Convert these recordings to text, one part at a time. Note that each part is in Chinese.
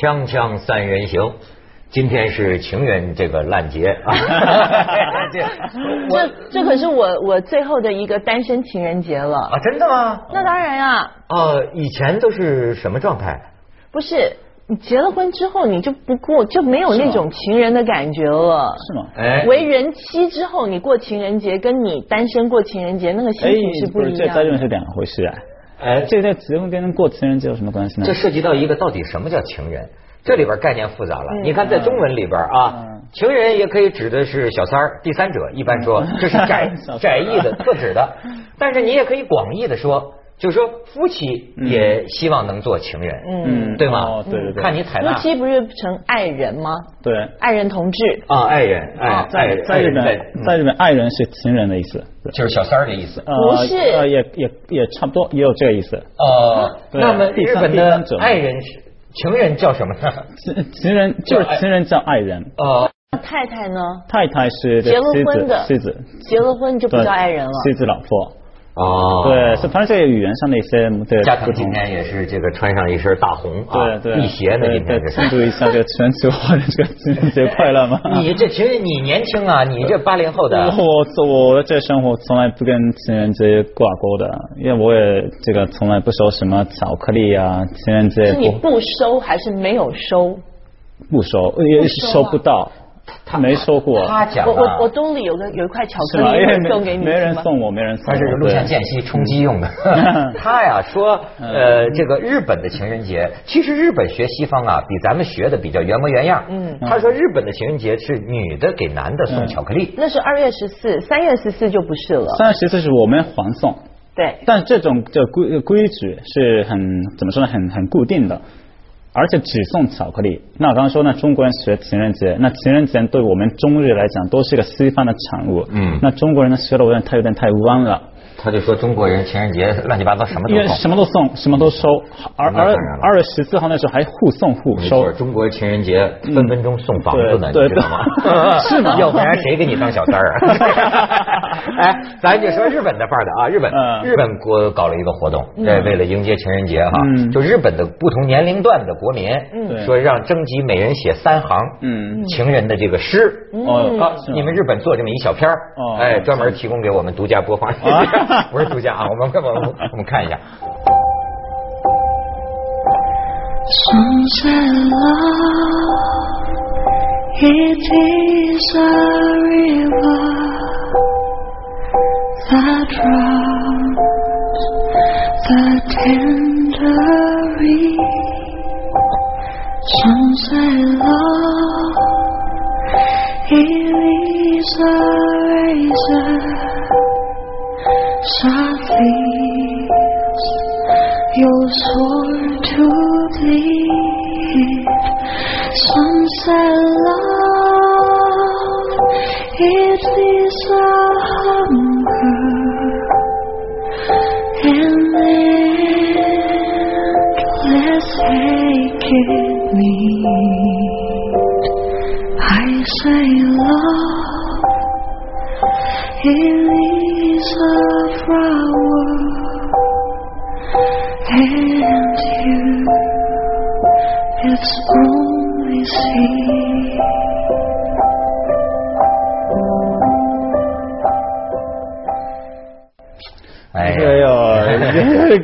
锵锵三人行，今天是情人这个烂节啊！这这可是我我最后的一个单身情人节了。啊，真的吗？那当然啊，呃，以前都是什么状态？不是你结了婚之后，你就不过就没有那种情人的感觉了。是吗？哎，为人妻之后，你过情人节跟你单身过情人节那个心情是不一这样的。是两回事啊。哎，这在结婚跟过情人节有什么关系呢？这涉及到一个到底什么叫情人？这里边概念复杂了。嗯你看，在中文里边啊嗯，情人也可以指的是小三儿、第三者，一般说这是窄窄义的特指的。但是你也可以广义的说，就是说夫妻也希望能做情人，嗯，对吗哦，对对对。看你采纳夫妻不是成爱人吗？对，爱人同志。啊，爱人，哎，爱在，在日本在，日本爱人是情人的意思。就是小三儿的意思。呃不是呃，也也也差不多，也有这个意思。哦，对那么第三日本的第三者爱人是情人叫什么呢？情情人就是情人叫爱人，哦，太太呢？太太是结了婚的，妻子结了婚就不叫爱人了。妻子老婆。哦，对，是反正这个语言上的一些对加藤今。天也是这个穿上一身大红啊，对对，辟邪呢，对今天对是。庆祝一下这个全球化的这个情人节快乐嘛。你这其实你年轻啊，你这八零后的，我我的这生活从来不跟情人节挂钩的，因为我也这个从来不收什么巧克力啊，情人节是你不不收还是没有收？不收，也是收不到，他没说过，他讲我我我啊，兜里有个有一块巧克力会送给你，没人送我，没人送我，他是录像间隙充饥用的。他呀说，呃，这个日本的情人节，其实日本学西方啊，比咱们学的比较原模原样。嗯他说日本的情人节是女的给男的送巧克力。那是二月十四，三月十四就不是了。三月十四是我们还送，对，但这种这规规矩是很怎么说呢？很很固定的，而且只送巧克力。那我刚刚说呢，中国人学情人节，那情人节对我们中日来讲都是一个西方的产物。嗯那中国人呢学的有点太有点太弯了。他就说中国人情人节乱七八糟什么都送。什么都送，什么都收，而而二月十四号那时候还互送互没错，收，中国情人节分分钟送房子呢，对你知道吗？是吗？要不然谁给你当小三儿？啊？哎，咱就说日本的范儿的啊，日本嗯。日本国搞了一个活动，这为了迎接情人节哈，嗯。就日本的不同年龄段的国民，对。说让征集每人写三行嗯。情人的这个诗。哦啊，你们日本做这么一小片儿哦。哎，专门提供给我们独家播放，啊不是独家啊，我们我们我们看一下。Sunset love, it is a river that drowns the tender reed. Sunset love, it is a razor, leaves your sword to bleed. Sunset love, it is a hunger and endless aching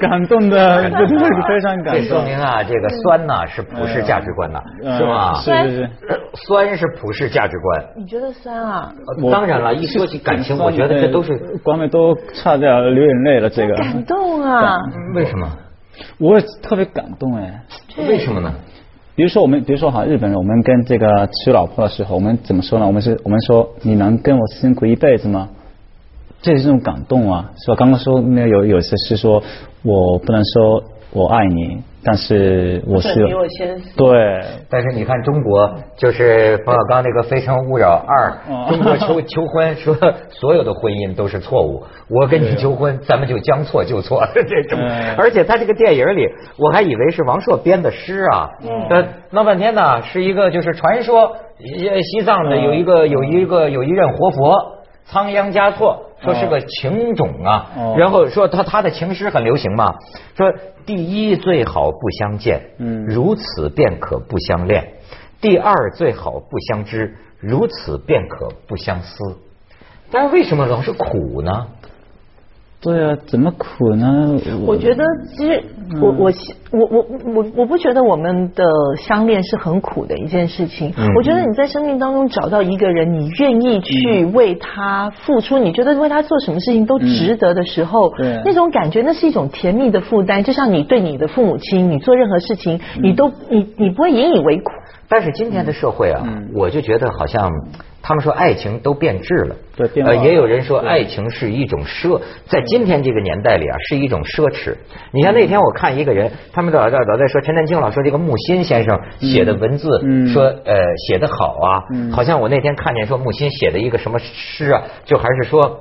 感动的，非常感这说动。明啊，这个酸呐是普世价值观呐，嗯是吧？是是是。呃酸是普世价值观。你觉得酸啊？呃当然了，一说起感情，我觉得这都是光美都差点流眼泪了。这个感动啊！为什么？我也特别感动哎。为什么呢？比如说我们，比如说哈，日本人，我们跟这个娶老婆的时候，我们怎么说呢？我们是，我们说你能跟我辛苦一辈子吗？这是这种感动啊，是吧？刚刚说那有有些是说我不能说我爱你，但是我是。对但是你看中国，就是冯小刚那个《非诚勿扰二》，哦。中国求求婚说所有的婚姻都是错误，我跟你求婚，咱们就将错就错 这种。嗯。而且他这个电影里，我还以为是王朔编的诗啊，呃，闹半天呢是一个就是传说，呃西藏的有一个有一个有一任活佛。仓央嘉措说是个情种啊，哦然后说他他的情诗很流行嘛，说第一最好不相见，嗯如此便可不相恋；第二最好不相知，如此便可不相思。但是为什么老是苦呢？对啊，怎么苦呢？我觉得其实我我我我我我不觉得我们的相恋是很苦的一件事情。嗯我觉得你在生命当中找到一个人，你愿意去为他付出，你觉得为他做什么事情都值得的时候，对那种感觉那是一种甜蜜的负担。就像你对你的父母亲，你做任何事情，你都你你不会引以为苦。但是今天的社会啊，嗯我就觉得好像他们说爱情都变质了，也有人说爱情是一种奢，在今天这个年代里啊，是一种奢侈。你像那天我看一个人，他们老在老在说陈丹青老说这个木心先生写的文字，嗯说呃写的好啊，嗯。好像我那天看见说木心写的一个什么诗啊，就还是说。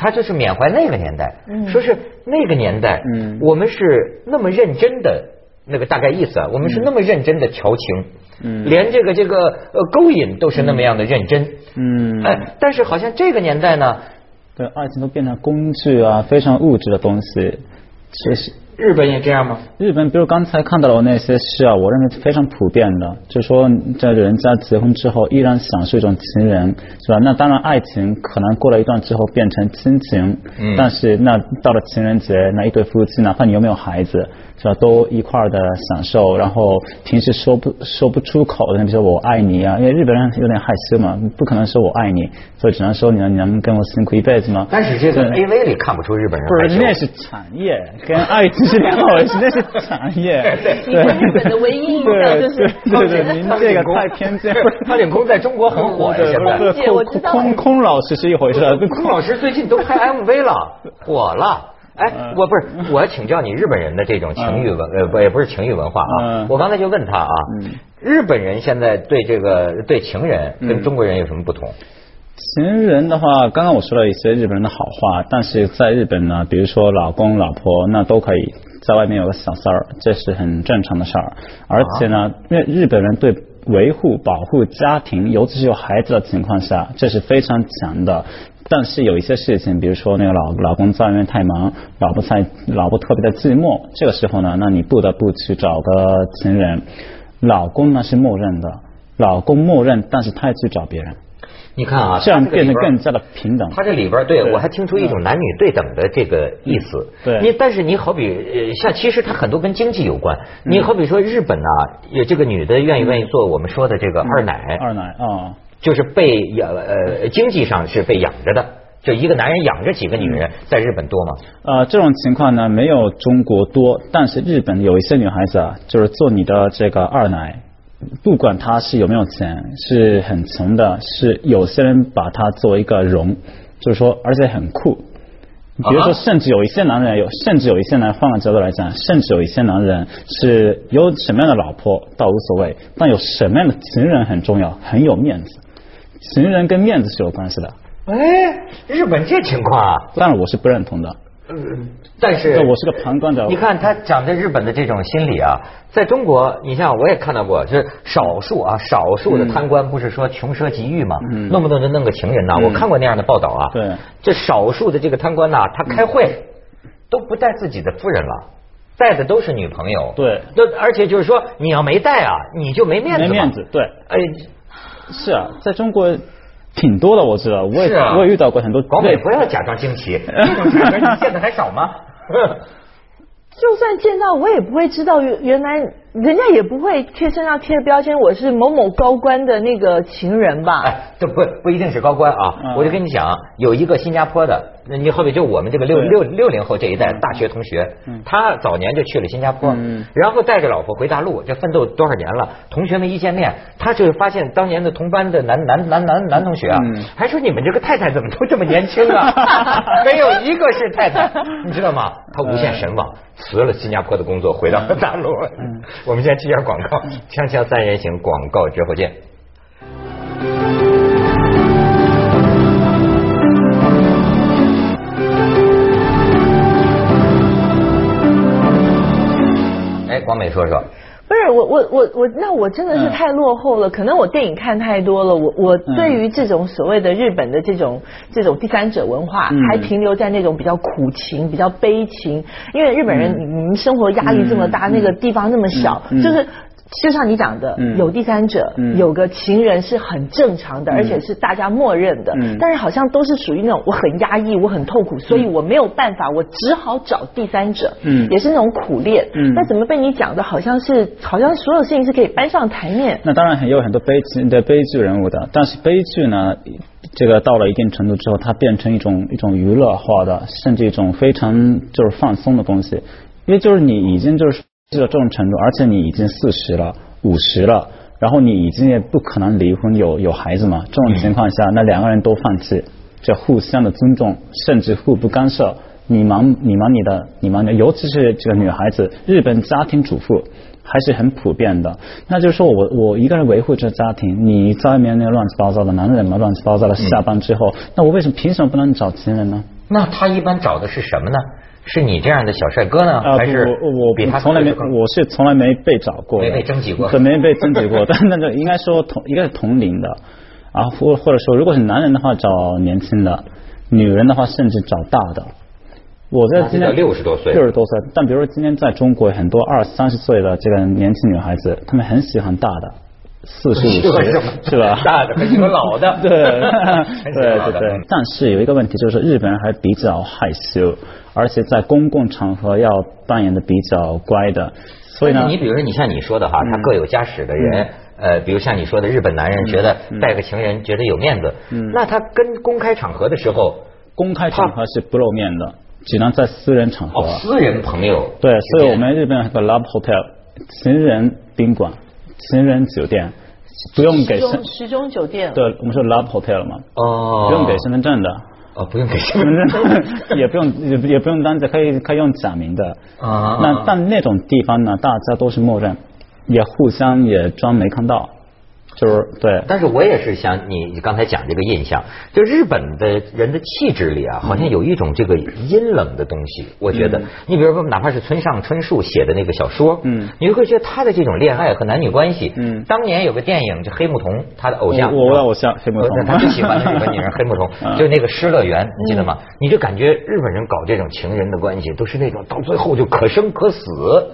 他就是缅怀那个年代，说是那个年代，嗯。我们是那么认真的，那个大概意思啊，我们是那么认真的调情，嗯连这个这个呃勾引都是那么样的认真，嗯，哎，但是好像这个年代呢，对，爱情都变成工具啊，非常物质的东西。其实日本也这样吗？日本，比如刚才看到的那些事啊，我认为非常普遍的，就说在人家结婚之后依然享受一种情人，是吧？那当然，爱情可能过了一段之后变成亲情，嗯但是那到了情人节，那一对夫妻，哪怕你有没有孩子，是吧？都一块儿的享受，然后平时说不说不出口的，比如说我爱你啊，因为日本人有点害羞嘛，不可能说我爱你，所以只能说你能你能跟我辛苦一辈子吗？但是这个对 AV 里看不出日本人不是，那是产业，跟爱情是两回事，那是产业。对对日本的唯一就是对对对，您这个太偏见。潘领空在中国很火呀，对现在。对对我知道空空老师是一回事，空老师最近都拍 MV 了，火了。哎，嗯我不是，我要请教你日本人的这种情欲文，呃，不也不是情欲文化啊嗯。我刚才就问他啊嗯，日本人现在对这个对情人跟嗯中国人有什么不同？情人的话，刚刚我说了一些日本人的好话，但是在日本呢，比如说老公老婆那都可以在外面有个小三儿，这是很正常的事儿。而且呢，因为日本人对维护保护家庭，尤其是有孩子的情况下，这是非常强的。但是有一些事情，比如说那个老老公在外面太忙，老婆在老婆特别的寂寞，这个时候呢，那你不得不去找个情人。老公呢是默认的，老公默认，但是他也去找别人。你看啊，这样变得更加的平等。他这里边对对我还听出一种男女对等的这个意思。对你但是你好比呃，像其实它很多跟经济有关。你好比说日本呐，有这个女的愿意愿意做我们说的这个二奶，二奶啊，就是被养呃经济上是被养着的，就一个男人养着几个女人，在日本多吗？呃，这种情况呢没有中国多，但是日本有一些女孩子啊，就是做你的这个二奶，不管她是有没有钱，是很穷的，是有些人把她作为一个荣，就是说，而且很酷。比如啊说，甚至有一些男人有，甚至有一些男人换个角度来讲，甚至有一些男人是有什么样的老婆倒无所谓，但有什么样的情人很重要，很有面子。情人跟面子是有关系的，哎，日本这情况啊，当然我是不认同的。嗯但是对，我是个旁观者。你看他讲的日本的这种心理啊，在中国，你像我也看到过，就是少数啊，少数的贪官不是说穷奢极欲嘛，嗯弄不弄就弄个情人呐、嗯我看过那样的报道啊。对这少数的这个贪官呐、他开会都不带自己的夫人了。带的都是女朋友，对那而且就是说，你要没带啊，你就没面子嘛，没面子，对，哎，是啊，在中国挺多的，我知道，我也、啊我也遇到过很多。广美对不要假装惊奇，这种场合你见的还少吗？就算见到我也不会知道原原来人家也不会贴身上贴标签，我是某某高官的那个情人吧？哎，这不不一定是高官啊！嗯我就跟你讲，有一个新加坡的，那你好比就我们这个六六六零后这一代大学同学嗯，他早年就去了新加坡嗯，然后带着老婆回大陆，这奋斗多少年了？同学们一见面，他就发现当年的同班的男男男男男同学啊嗯，还说你们这个太太怎么都这么年轻啊？没有一个是太太，你知道吗？他无限神往，辞了新加坡的工作，回到了大陆。我们先去一下广告，锵锵三人行广告之后见。美说说，不是我我我我，那我真的是嗯太落后了。可能我电影看太多了，我我嗯对于这种所谓的日本的这种这种第三者文化，嗯还停留在那种比较苦情、比较悲情。因为日本人，你你们生活压力这么大，那个地方那么小，嗯就是。就像你讲的，嗯有第三者，嗯有个情人是很正常的，而且是大家默认的。嗯但是好像都是属于那种我很压抑，我很痛苦，所以我没有办法，我只好找第三者。嗯也是那种苦恋。嗯那怎么被你讲的好像是好像所有事情是可以搬上台面？那当然也有很多悲剧的悲剧人物的，但是悲剧呢，这个到了一定程度之后，它变成一种一种娱乐化的，甚至一种非常就是放松的东西，因为就是你已经就是到这种程度，而且你已经四十了、五十了。然后你已经也不可能离婚有有孩子嘛？这种情况下，那两个人都放弃，这互相的尊重，甚至互不干涉。你忙你忙你的，你忙你的，尤其是这个女孩子，日本家庭主妇还是很普遍的。那就是说我我一个人维护这家庭，你在外面那乱七八糟的男人嘛，乱七八糟的，下班之后，那我为什么凭什么不能找情人呢？那他一般找的是什么呢？是你这样的小帅哥呢，啊，还是不我比他我从来没，我是从来没被找过，没被征集过对，没被征集过。但那个应该说同应该是同龄的，啊，或或者说如果是男人的话找年轻的，女人的话甚至找大的。我在今那天就60多岁六十多岁。但比如说今天在中国，很多二三十岁的这个年轻女孩子，她们很喜欢大的，四十五十是吧？大的 老的。对对对对。但是有一个问题，就是日本人还比较害羞，而且在公共场合要扮演的比较乖的，所以呢，你比如说，你像你说的哈，他各有家室的人，呃，比如像你说的日本男人觉得带个情人觉得有面子，嗯。那他跟公开场合的时候，公开场合是不露面的，只能在私人场合。哦，私人朋友。对，所以我们日本有个 love hotel 情人宾馆、情人酒店，不用给身时钟，时钟酒店，对，我们说 love hotel 嘛，哦，不用给身份证的。哦，不用给身份证。也不用也也不用单子，可以可以用假名的。啊。那但那种地方呢，大家都是默认，也互相也装没看到，就是对。但是我也是想你刚才讲这个印象，就日本的人的气质里啊，好像有一种这个阴冷的东西。我觉得，你比如说，哪怕是村上春树写的那个小说，嗯。你会觉得他的这种恋爱和男女关系，嗯。当年有个电影就黑木瞳，他的偶像，我我的偶像黑木瞳。呃他最喜欢的日本女人黑木瞳，嗯 就是那个《失乐园》，你记得吗？你就感觉日本人搞这种情人的关系，都是那种到最后就可生可死，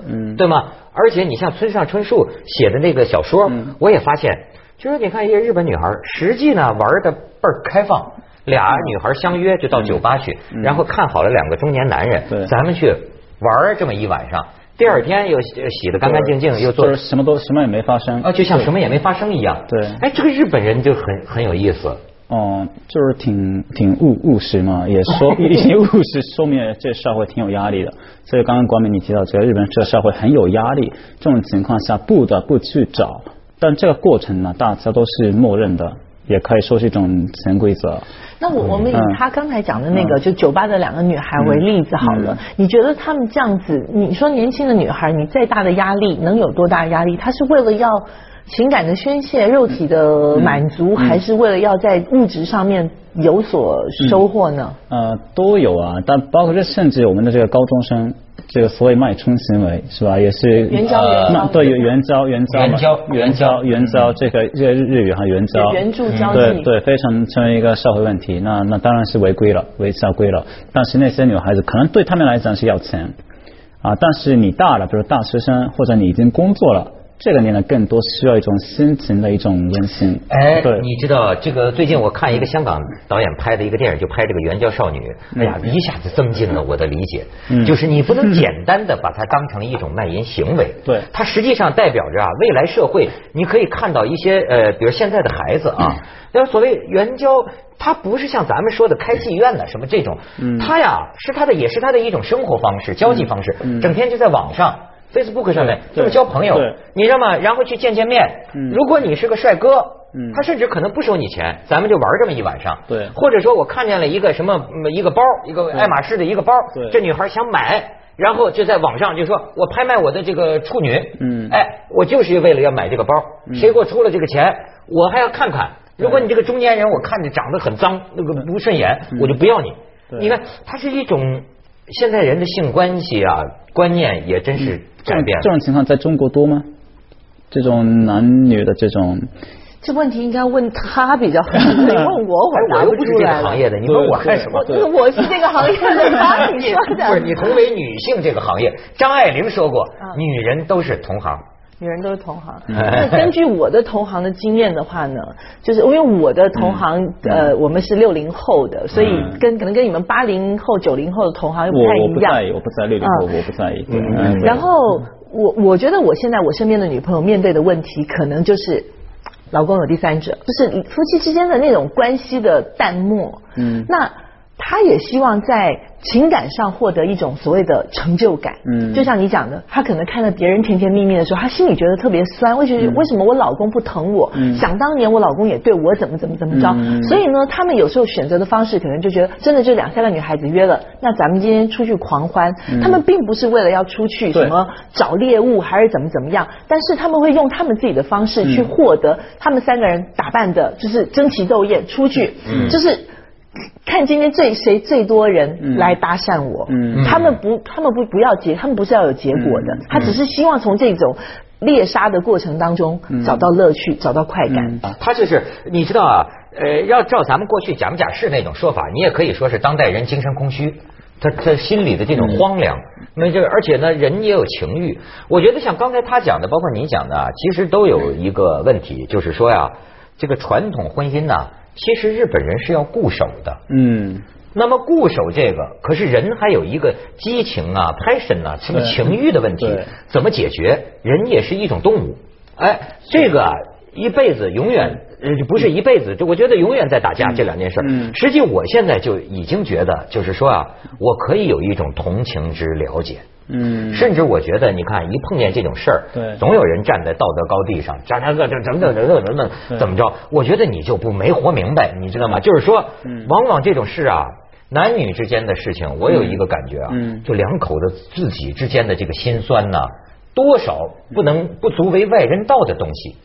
嗯。对吗？而且你像村上春树写的那个小说，嗯。我也发现，就是你看一些日本女孩，实际呢玩的倍儿开放。俩女孩相约就到酒吧去，嗯。然后看好了两个中年男人，对。咱们去玩这么一晚上，第二天又洗洗得干干净净，又做就是什么都什么也没发生。啊，就像什么也没发生一样。对。哎，这个日本人就很很有意思。哦，就是挺挺务务实嘛，也说 一些务实，说明这社会挺有压力的。所以刚刚国民你提到这个日本这个社会很有压力，这种情况下不得不去找，但这个过程呢，大家都是默认的，也可以说是一种潜规则。那我我们以嗯他刚才讲的那个，就酒吧的两个女孩为例子好了嗯。你觉得他们这样子，你说年轻的女孩，你再大的压力能有多大压力？她是为了要情感的宣泄、肉体的满足，还是为了要在物质上面有所收获呢？呃，都有啊，但包括这甚至我们的这个高中生，这个所谓脉冲行为是吧，也是援交呃援交对援交援交嘛援交援交援交这个这个日语哈援交援助交际对对，非常成为一个社会问题。那那当然是违规了，违校规了。但是那些女孩子可能对他们来讲是要钱啊，但是你大了，比如大学生或者你已经工作了。这个年呢，更多需要一种深情的一种温馨。哎，对，你知道这个最近我看一个香港导演拍的一个电影，就拍这个援交少女，哎呀，一下子增进了我的理解。嗯。就是你不能简单的把它当成一种卖淫行为，对。它实际上代表着啊，未来社会你可以看到一些呃，比如现在的孩子啊，那所谓援交，它不是像咱们说的开妓院的什么这种，嗯。他呀是他的也是他的一种生活方式、交际方式，嗯。整天就在网上。Facebook 上面对这么交朋友，你知道吗？然后去见见面。嗯如果你是个帅哥，嗯他甚至可能不收你钱，咱们就玩这么一晚上。对或者说我看见了一个什么嗯一个包，一个爱马仕的一个包对，这女孩想买，然后就在网上就说我拍卖我的这个处女，嗯哎，我就是为了要买这个包，谁给我出了这个钱，我还要看看。如果你这个中年人我看着长得很脏，那个不顺眼，我就不要你。你看，它是一种现在人的性关系啊观念也真是这种改变了这种情况在中国多吗？这种男女的这种，这问题应该问他比较好，你 问我我又不是这个出来行。业的，你问我干什么？我我是这个行业的，他你说的。不是你同为女性这个行业，张爱玲说过，嗯女人都是同行。女人都是同行。嗯那根据我的同行的经验的话呢，就是因为我的同行，嗯呃，我们是六零后的，所以跟可能跟你们八零后、九零后的同行又不太一样。我不在意，我不在六零后，嗯我不在意。然后我我觉得我现在我身边的女朋友面对的问题，可能就是老公有第三者，就是夫妻之间的那种关系的淡漠。嗯那他也希望在情感上获得一种所谓的成就感。嗯。就像你讲的，她可能看到别人甜甜蜜蜜的时候，她心里觉得特别酸，为什么、为什么我老公不疼我？嗯。想当年我老公也对我怎么怎么怎么着，嗯所以呢，他们有时候选择的方式可能就觉得，真的就两三个女孩子约了，那咱们今天出去狂欢，嗯。他们并不是为了要出去什么找猎物还是怎么怎么样，但是他们会用他们自己的方式去嗯。获得他们三个人打扮的，就是争奇斗艳出去，嗯。就是。看今天最谁最多人嗯。来搭讪我，嗯。他们不，他们不不要结，他们不是要有结果的，他只是希望从这种猎杀的过程当中找到乐趣，找到快感。嗯。他就是你知道啊，呃，要照咱们过去假模假式那种说法，你也可以说是当代人精神空虚。他他心里的这种荒凉，那这个而且呢，人也有情欲。我觉得像刚才他讲的，包括你讲的啊，其实都有一个问题，就是说呀，这个传统婚姻呢，其实日本人是要固守的。嗯，那么固守这个，可是人还有一个激情啊、passion 啊、什么情欲的问题，怎么解决？人也是一种动物，哎，这个啊，一辈子永远呃不是一辈子，就我觉得永远在打架这两件事。嗯实际我现在就已经觉得，就是说啊，我可以有一种同情之了解。嗯，甚至我觉得，你看一碰见这种事儿，对。总有人站在道德高地上，这那个这怎么怎么怎么怎么怎么着？我觉得你就不没活明白，你知道吗？就是说，嗯。往往这种事啊，男女之间的事情，我有一个感觉啊，嗯。就两口子自己之间的这个心酸呐、多少不能不足为外人道的东西。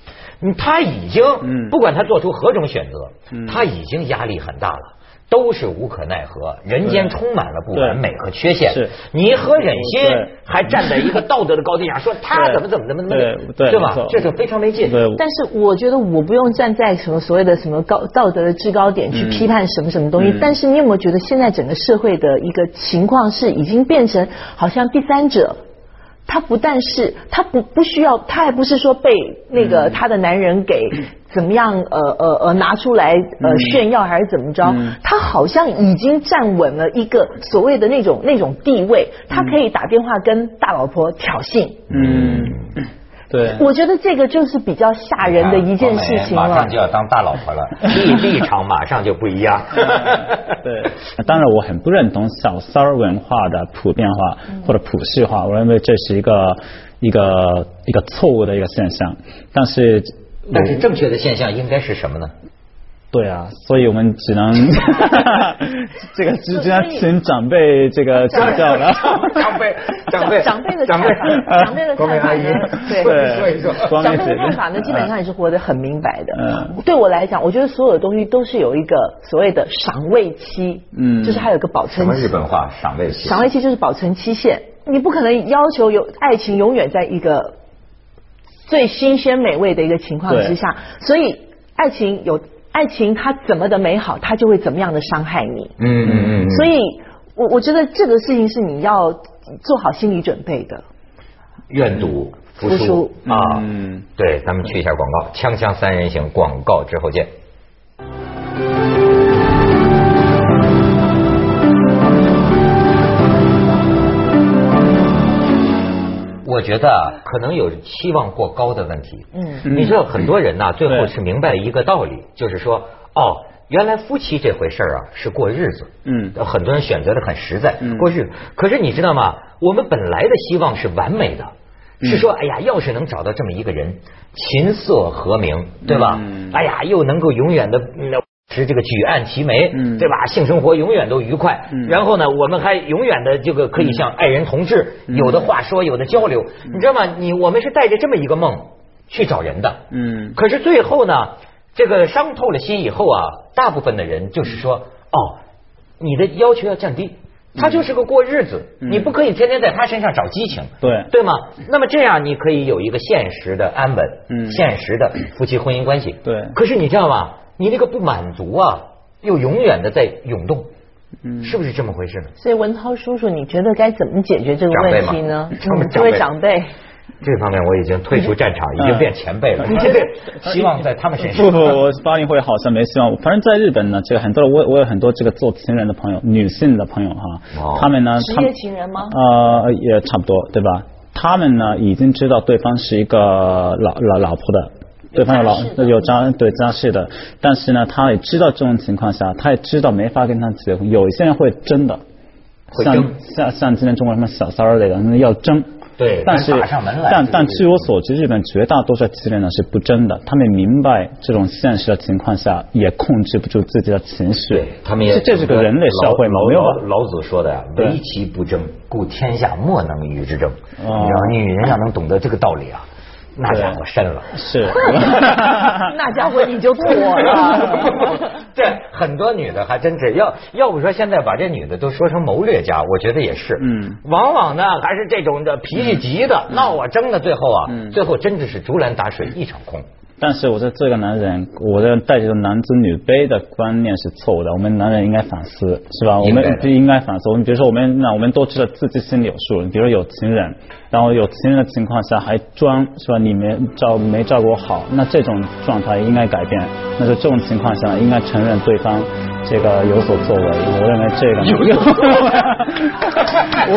嗯他已经，嗯。不管他做出何种选择，嗯。他已经压力很大了。都是无可奈何，人间充满了不完美和缺陷。是你和忍心还站在一个道德的高地上说他怎么怎么怎么怎么对对对吧？这就非常没劲。对，但是我觉得我不用站在什么所谓的什么高道德的制高点去嗯批判什么什么东西，嗯但是你有没有觉得现在整个社会的一个情况是已经变成好像第三者？他不但是他不不需要，他还不是说被那个嗯他的男人给 怎么样呃呃呃拿出来呃嗯炫耀还是怎么着嗯？他好像已经站稳了一个所谓的那种那种地位，他可以打电话跟大老婆挑衅。嗯，对，我觉得这个就是比较吓人的一件事情了马上。就要当大老婆了，立立场马上就不一样。对，当然我很不认同小三儿文化的普遍化嗯或者普世化，我认为这是一个一个一个错误的一个现象。但是我，但是正确的现象应该是什么呢？对啊，所以我们只能 这个只只能请长辈这个指教了。长辈，长辈，长辈的长看法，长辈的阿姨呢，对，对说一说。长辈的看法呢，基本上也是活得很明白的。嗯对我来讲，我觉得所有的东西都是有一个所谓的赏味期，嗯就是还有一个保存什么存。日本话？赏味期。赏味期就是保存期限，你不可能要求有爱情永远在一个最新鲜美味的一个情况之下，所以爱情有爱情，它怎么的美好，它就会怎么样的伤害你。嗯嗯嗯。所以我我觉得这个事情是你要做好心理准备的。愿赌服输啊。嗯对，咱们去一下广告，锵锵三人行广告之后见。我觉得啊，可能有期望过高的问题。嗯你知道很多人呐、最后是明白一个道理，就是说，哦，原来夫妻这回事儿啊是过日子。嗯很多人选择的很实在，嗯过日子。可是你知道吗？我们本来的希望是完美的，是说，哎呀，要是能找到这么一个人，琴瑟和鸣，对吧？嗯哎呀，又能够永远的。嗯是这个举案齐眉，嗯。对吧？性生活永远都愉快，嗯。然后呢，我们还永远的这个可以像爱人同志，嗯。有的话说，有的交流，你知道吗？你我们是带着这么一个梦去找人的，嗯。可是最后呢，这个伤透了心以后啊，大部分的人就是说，哦，你的要求要降低，他就是个过日子，你不可以天天在他身上找激情，对。对吗？那么这样你可以有一个现实的安稳，嗯。现实的夫妻婚姻关系。对。可是你知道吗？你这个不满足啊，又永远的在涌动，嗯是不是这么回事呢？所以文涛叔叔，你觉得该怎么解决这个问题呢？嗯，这位长辈，这方面我已经退出战场，已经变前辈了。嗯你这个希望在他们身上。不 不，我八零后好像没希望。反正在日本呢，这个很多我我有很多这个做情人的朋友，女性的朋友哈，哦他们呢，职业情人吗？呃，也差不多，对吧？他们呢已经知道对方是一个老老老婆的，对方有老有家对家室的，但是呢，他也知道这种情况下，他也知道没法跟他结婚。有一些人会争的，像像像今天中国什么小三儿类的，那要争。对但是打上门来但但据我所知，日本绝大多数情人呢是不争的，他们明白这种现实的情况下也控制不住自己的情绪。对他们也这这是个人类社会嘛，老没有。老老子说的呀，对为其不争，故天下莫能与之争。你知哦道，女人要能懂得这个道理啊，那家伙深了。是，那家伙你就妥了。这很多女的还真是要要不说现在把这女的都说成谋略家，我觉得也是。嗯往往呢还是这种的脾气急的、闹啊争的，最后啊，嗯最后真的是竹篮打水一场空。但是我说这个男人，我的带着男尊女卑的观念是错误的。我们男人应该反思，是吧？我们不应该反思。我们比如说，我们那我们都知道自己心里有数。你比如说有情人，然后有情人的情况下还装，是吧？你没照没照顾好，那这种状态应该改变。那就这种情况下，应该承认对方这个有所作为。我认为这个有所作为，我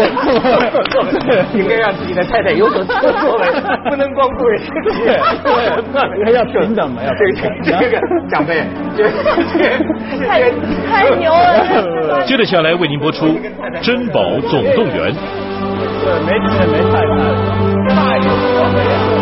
应该让自己的太太有所作为，不能光顾着生气。对要平等嘛要这平等个这个长辈，这这太太牛了！接着下来为您播出《珍宝总动员》。对没没太太太有作为。